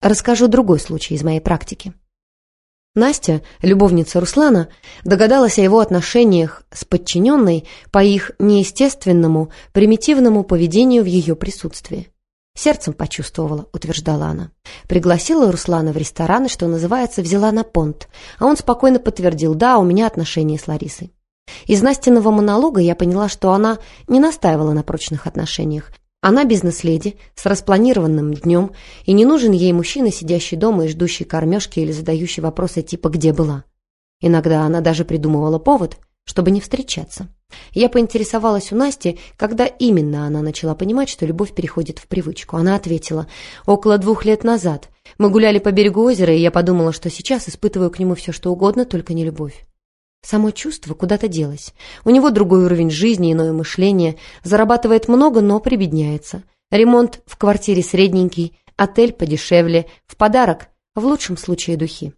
Расскажу другой случай из моей практики. Настя, любовница Руслана, догадалась о его отношениях с подчиненной по их неестественному, примитивному поведению в ее присутствии. Сердцем почувствовала, утверждала она. Пригласила Руслана в ресторан и, что называется, взяла на понт, а он спокойно подтвердил, да, у меня отношения с Ларисой. Из Настиного монолога я поняла, что она не настаивала на прочных отношениях. Она бизнес-леди с распланированным днем, и не нужен ей мужчина, сидящий дома и ждущий кормежки или задающий вопросы типа «где была?». Иногда она даже придумывала повод, чтобы не встречаться. Я поинтересовалась у Насти, когда именно она начала понимать, что любовь переходит в привычку. Она ответила, около двух лет назад. Мы гуляли по берегу озера, и я подумала, что сейчас испытываю к нему все, что угодно, только не любовь. Само чувство куда-то делось. У него другой уровень жизни, иное мышление. Зарабатывает много, но прибедняется. Ремонт в квартире средненький, отель подешевле, в подарок, в лучшем случае духи.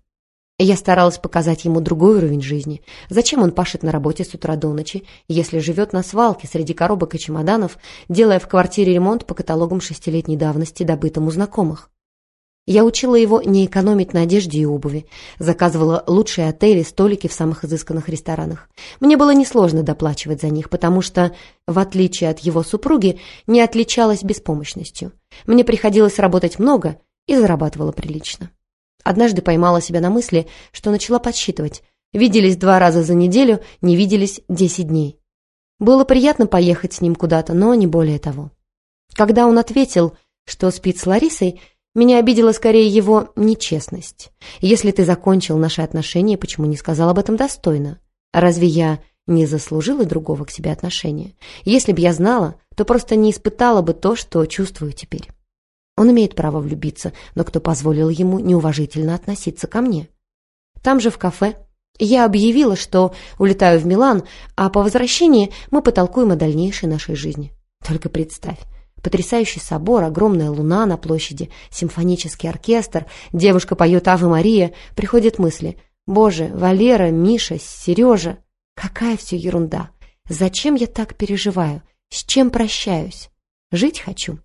Я старалась показать ему другой уровень жизни. Зачем он пашет на работе с утра до ночи, если живет на свалке среди коробок и чемоданов, делая в квартире ремонт по каталогам шестилетней давности, добытым у знакомых? Я учила его не экономить на одежде и обуви, заказывала лучшие отели, столики в самых изысканных ресторанах. Мне было несложно доплачивать за них, потому что, в отличие от его супруги, не отличалась беспомощностью. Мне приходилось работать много и зарабатывала прилично. Однажды поймала себя на мысли, что начала подсчитывать. Виделись два раза за неделю, не виделись десять дней. Было приятно поехать с ним куда-то, но не более того. Когда он ответил, что спит с Ларисой, меня обидела скорее его нечестность. Если ты закончил наши отношения, почему не сказал об этом достойно? Разве я не заслужила другого к себе отношения? Если б я знала, то просто не испытала бы то, что чувствую теперь. Он имеет право влюбиться, но кто позволил ему неуважительно относиться ко мне? Там же в кафе я объявила, что улетаю в Милан, а по возвращении мы потолкуем о дальнейшей нашей жизни. Только представь, потрясающий собор, огромная луна на площади, симфонический оркестр, девушка поет «Аве Мария», приходят мысли «Боже, Валера, Миша, Сережа, какая все ерунда! Зачем я так переживаю? С чем прощаюсь? Жить хочу».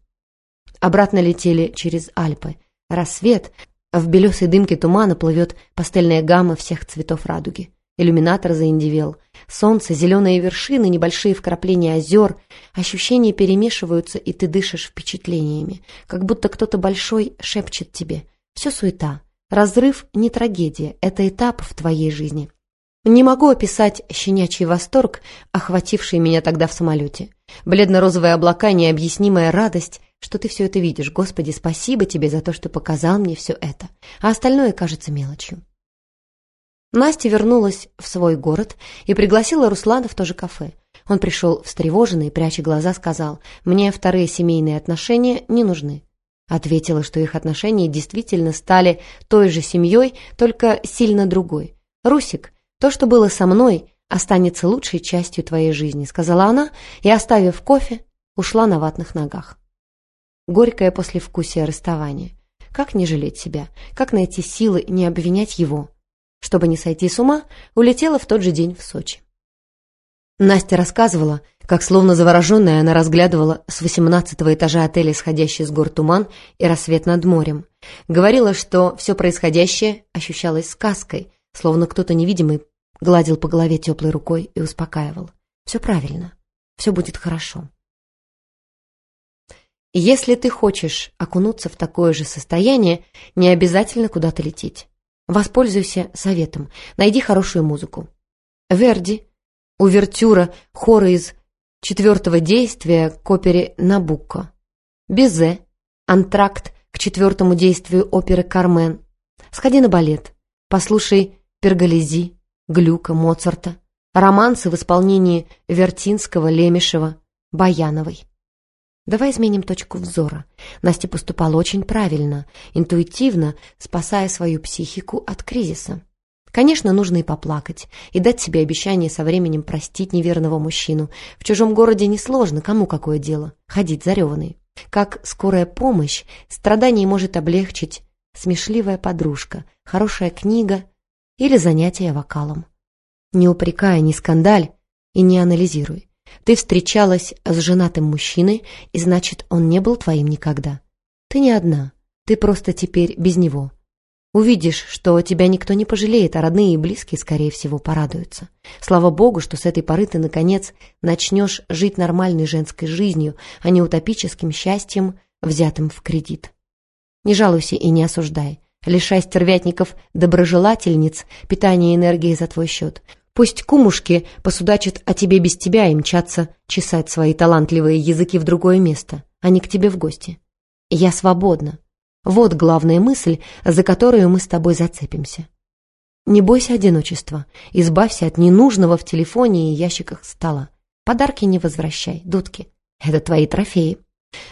Обратно летели через Альпы. Рассвет. В белесой дымке тумана плывет пастельная гамма всех цветов радуги. Иллюминатор заиндивел. Солнце, зеленые вершины, небольшие вкрапления озер. Ощущения перемешиваются, и ты дышишь впечатлениями. Как будто кто-то большой шепчет тебе. Все суета. Разрыв не трагедия, это этап в твоей жизни. Не могу описать щенячий восторг, охвативший меня тогда в самолете. Бледно-розовые облака, необъяснимая радость, что ты все это видишь. Господи, спасибо тебе за то, что показал мне все это. А остальное кажется мелочью. Настя вернулась в свой город и пригласила Руслана в то же кафе. Он пришел встревоженный, пряча глаза, сказал, «Мне вторые семейные отношения не нужны». Ответила, что их отношения действительно стали той же семьей, только сильно другой. «Русик, то, что было со мной, останется лучшей частью твоей жизни», сказала она и, оставив кофе, ушла на ватных ногах. Горькое послевкусие расставания. Как не жалеть себя? Как найти силы не обвинять его? Чтобы не сойти с ума, улетела в тот же день в Сочи. Настя рассказывала, как словно завороженная она разглядывала с восемнадцатого этажа отеля сходящий с гор туман и рассвет над морем. Говорила, что все происходящее ощущалось сказкой, словно кто-то невидимый гладил по голове теплой рукой и успокаивал. «Все правильно, все будет хорошо». Если ты хочешь окунуться в такое же состояние, не обязательно куда-то лететь. Воспользуйся советом. Найди хорошую музыку. Верди, увертюра, хоры из четвертого действия к опере «Набукко». Безе, антракт к четвертому действию оперы «Кармен». Сходи на балет. Послушай Перголези, Глюка, Моцарта. Романсы в исполнении Вертинского, Лемешева, Баяновой. Давай изменим точку взора. Настя поступала очень правильно, интуитивно, спасая свою психику от кризиса. Конечно, нужно и поплакать, и дать себе обещание со временем простить неверного мужчину. В чужом городе несложно, кому какое дело, ходить зареванный. Как скорая помощь, страданий может облегчить смешливая подружка, хорошая книга или занятие вокалом. Не упрекай, не скандаль и не анализируй. Ты встречалась с женатым мужчиной, и значит, он не был твоим никогда. Ты не одна. ты просто теперь без него. Увидишь, что тебя никто не пожалеет, а родные и близкие, скорее всего, порадуются. Слава богу, что с этой поры ты, наконец, начнешь жить нормальной женской жизнью, а не утопическим счастьем, взятым в кредит. Не жалуйся и не осуждай. Лишай стервятников доброжелательниц питания и энергии за твой счет. Пусть кумушки посудачат о тебе без тебя и мчатся чесать свои талантливые языки в другое место, а не к тебе в гости. Я свободна. Вот главная мысль, за которую мы с тобой зацепимся. Не бойся одиночества, избавься от ненужного в телефоне и ящиках стола. Подарки не возвращай, дудки. Это твои трофеи.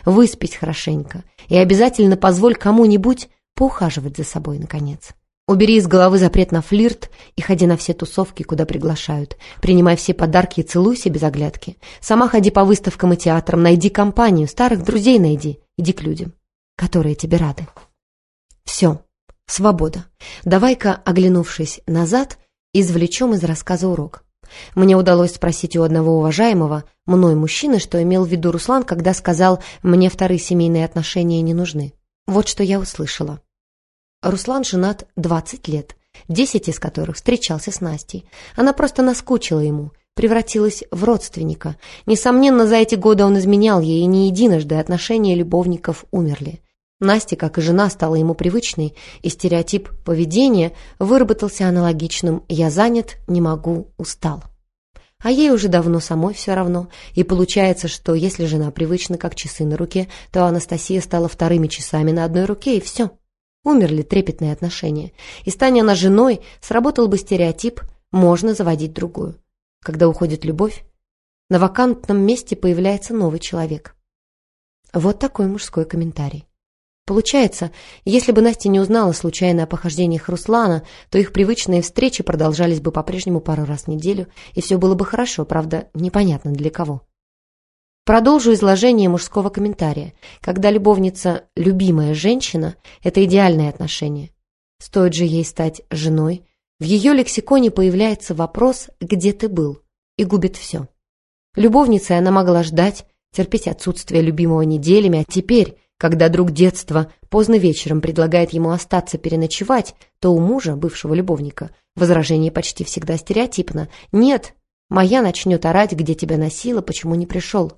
Выспись хорошенько и обязательно позволь кому-нибудь поухаживать за собой, наконец. Убери из головы запрет на флирт и ходи на все тусовки, куда приглашают. Принимай все подарки и целуйся без оглядки. Сама ходи по выставкам и театрам, найди компанию, старых друзей найди. Иди к людям которые тебе рады. Все, свобода. Давай-ка, оглянувшись назад, извлечем из рассказа урок. Мне удалось спросить у одного уважаемого, мной мужчины, что имел в виду Руслан, когда сказал «мне вторые семейные отношения не нужны». Вот что я услышала. Руслан женат 20 лет, 10 из которых встречался с Настей. Она просто наскучила ему, превратилась в родственника. Несомненно, за эти годы он изменял ей, и не единожды отношения любовников умерли. Настя, как и жена, стала ему привычной, и стереотип поведения выработался аналогичным «я занят, не могу, устал». А ей уже давно самой все равно, и получается, что если жена привычна как часы на руке, то Анастасия стала вторыми часами на одной руке, и все. Умерли трепетные отношения. И станя она женой, сработал бы стереотип «можно заводить другую». Когда уходит любовь, на вакантном месте появляется новый человек. Вот такой мужской комментарий. Получается, если бы Настя не узнала случайно о похождениях Руслана, то их привычные встречи продолжались бы по-прежнему пару раз в неделю, и все было бы хорошо, правда, непонятно для кого. Продолжу изложение мужского комментария. Когда любовница – любимая женщина, это идеальное отношение. Стоит же ей стать женой, в ее лексиконе появляется вопрос «где ты был?» и губит все. Любовницей она могла ждать, терпеть отсутствие любимого неделями, а теперь когда друг детства поздно вечером предлагает ему остаться переночевать, то у мужа, бывшего любовника, возражение почти всегда стереотипно. «Нет, моя начнет орать, где тебя носила, почему не пришел».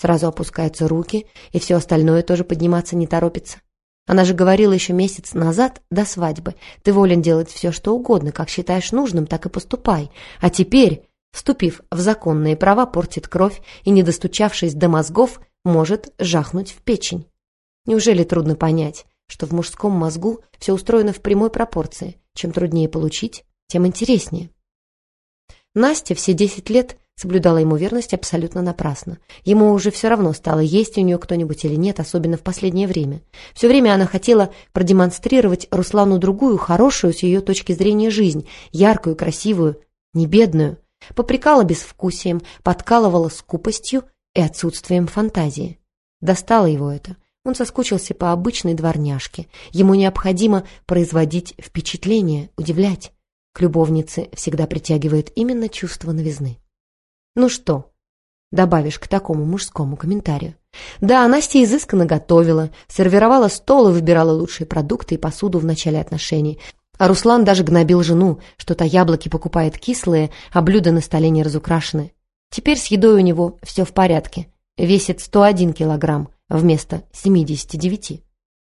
Сразу опускаются руки, и все остальное тоже подниматься не торопится. Она же говорила еще месяц назад, до свадьбы, «Ты волен делать все, что угодно, как считаешь нужным, так и поступай». А теперь, вступив в законные права, портит кровь и, не достучавшись до мозгов, может жахнуть в печень. Неужели трудно понять, что в мужском мозгу все устроено в прямой пропорции? Чем труднее получить, тем интереснее. Настя все десять лет соблюдала ему верность абсолютно напрасно. Ему уже все равно стало, есть у нее кто-нибудь или нет, особенно в последнее время. Все время она хотела продемонстрировать Руслану другую, хорошую с ее точки зрения жизнь, яркую, красивую, не бедную. Попрекала безвкусием, подкалывала скупостью и отсутствием фантазии. Достало его это. Он соскучился по обычной дворняжке. Ему необходимо производить впечатление, удивлять. К любовнице всегда притягивает именно чувство новизны. Ну что, добавишь к такому мужскому комментарию? Да, Настя изысканно готовила, сервировала стол и выбирала лучшие продукты и посуду в начале отношений. А Руслан даже гнобил жену, что то яблоки покупает кислые, а блюда на столе не разукрашены. Теперь с едой у него все в порядке. Весит 101 килограмм вместо 79.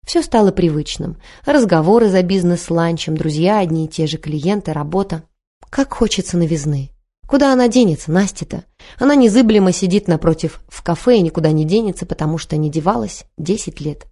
Все стало привычным. Разговоры за бизнес-ланчем, друзья одни и те же, клиенты, работа. Как хочется новизны. Куда она денется, Настя-то? Она незыблемо сидит напротив в кафе и никуда не денется, потому что не девалась 10 лет.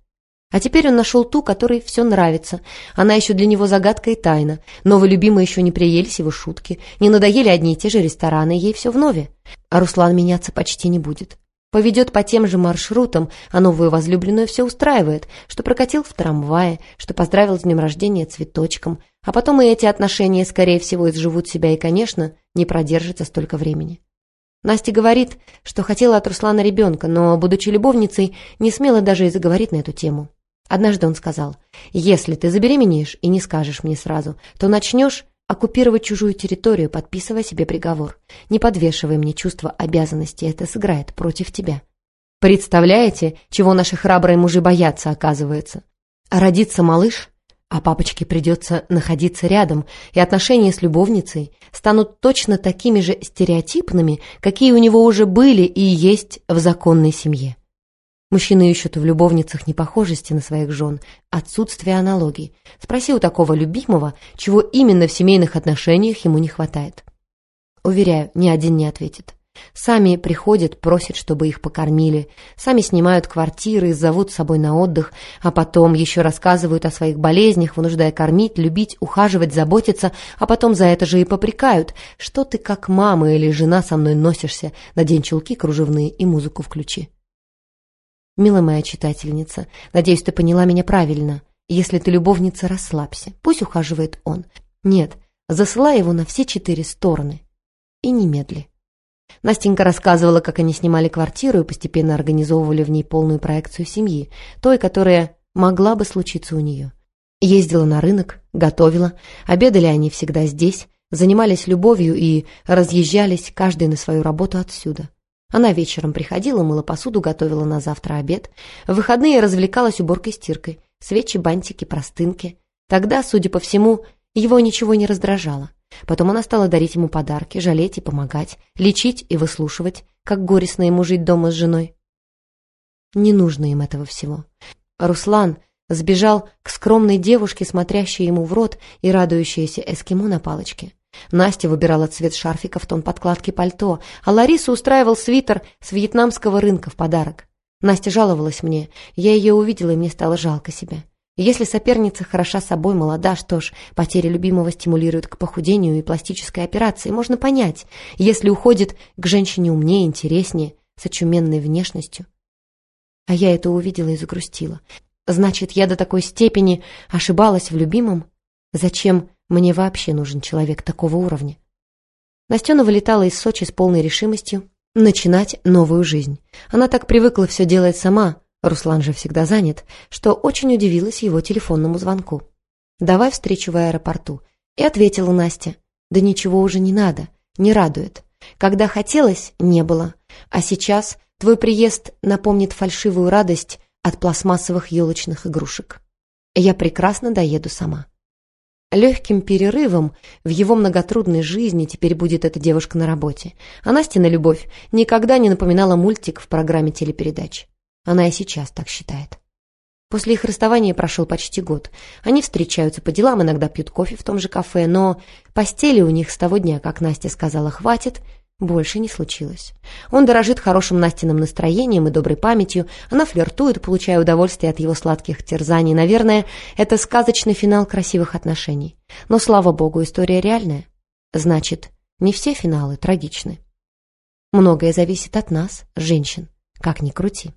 А теперь он нашел ту, которой все нравится. Она еще для него загадка и тайна. Новые любимые еще не приелись его шутки. Не надоели одни и те же рестораны, ей все вновь. А Руслан меняться почти не будет. Поведет по тем же маршрутам, а новую возлюбленную все устраивает, что прокатил в трамвае, что поздравил с днем рождения цветочком, а потом и эти отношения, скорее всего, изживут себя и, конечно, не продержатся столько времени. Настя говорит, что хотела от Руслана ребенка, но, будучи любовницей, не смела даже и заговорить на эту тему. Однажды он сказал, «Если ты забеременеешь и не скажешь мне сразу, то начнешь оккупировать чужую территорию, подписывая себе приговор. Не подвешивай мне чувство обязанности, это сыграет против тебя. Представляете, чего наши храбрые мужи боятся, оказывается? Родится малыш, а папочке придется находиться рядом, и отношения с любовницей станут точно такими же стереотипными, какие у него уже были и есть в законной семье. Мужчины ищут в любовницах непохожести на своих жен, отсутствие аналогий. Спроси у такого любимого, чего именно в семейных отношениях ему не хватает. Уверяю, ни один не ответит. Сами приходят, просят, чтобы их покормили, сами снимают квартиры, зовут с собой на отдых, а потом еще рассказывают о своих болезнях, вынуждая кормить, любить, ухаживать, заботиться, а потом за это же и попрекают, что ты как мама или жена со мной носишься, надень чулки кружевные и музыку включи. Милая моя читательница, надеюсь, ты поняла меня правильно. Если ты любовница, расслабься, пусть ухаживает он. Нет, засылай его на все четыре стороны и немедли. Настенька рассказывала, как они снимали квартиру и постепенно организовывали в ней полную проекцию семьи, той, которая могла бы случиться у нее. Ездила на рынок, готовила, обедали они всегда здесь, занимались любовью и разъезжались каждый на свою работу отсюда. Она вечером приходила, мыла посуду, готовила на завтра обед. В выходные развлекалась уборкой-стиркой, свечи, бантики, простынки. Тогда, судя по всему, его ничего не раздражало. Потом она стала дарить ему подарки, жалеть и помогать, лечить и выслушивать, как горестно ему жить дома с женой. Не нужно им этого всего. Руслан сбежал к скромной девушке, смотрящей ему в рот и радующейся эскимо на палочке. Настя выбирала цвет шарфика в тон подкладки пальто, а Лариса устраивал свитер с вьетнамского рынка в подарок. Настя жаловалась мне, я ее увидела, и мне стало жалко себя. Если соперница хороша собой, молода, что ж, потеря любимого стимулирует к похудению и пластической операции, можно понять, если уходит к женщине умнее, интереснее, с очуменной внешностью. А я это увидела и загрустила. Значит, я до такой степени ошибалась в любимом? Зачем мне вообще нужен человек такого уровня? Настена вылетала из Сочи с полной решимостью начинать новую жизнь. Она так привыкла все делать сама, Руслан же всегда занят, что очень удивилась его телефонному звонку. «Давай встречу в аэропорту». И ответила Настя. «Да ничего уже не надо, не радует. Когда хотелось, не было. А сейчас твой приезд напомнит фальшивую радость от пластмассовых елочных игрушек. Я прекрасно доеду сама». Легким перерывом в его многотрудной жизни теперь будет эта девушка на работе. А Настина любовь никогда не напоминала мультик в программе телепередач. Она и сейчас так считает. После их расставания прошел почти год. Они встречаются по делам, иногда пьют кофе в том же кафе, но постели у них с того дня, как Настя сказала «хватит», больше не случилось. Он дорожит хорошим Настиным настроением и доброй памятью, она флиртует, получая удовольствие от его сладких терзаний. Наверное, это сказочный финал красивых отношений. Но, слава богу, история реальная. Значит, не все финалы трагичны. Многое зависит от нас, женщин, как ни крути.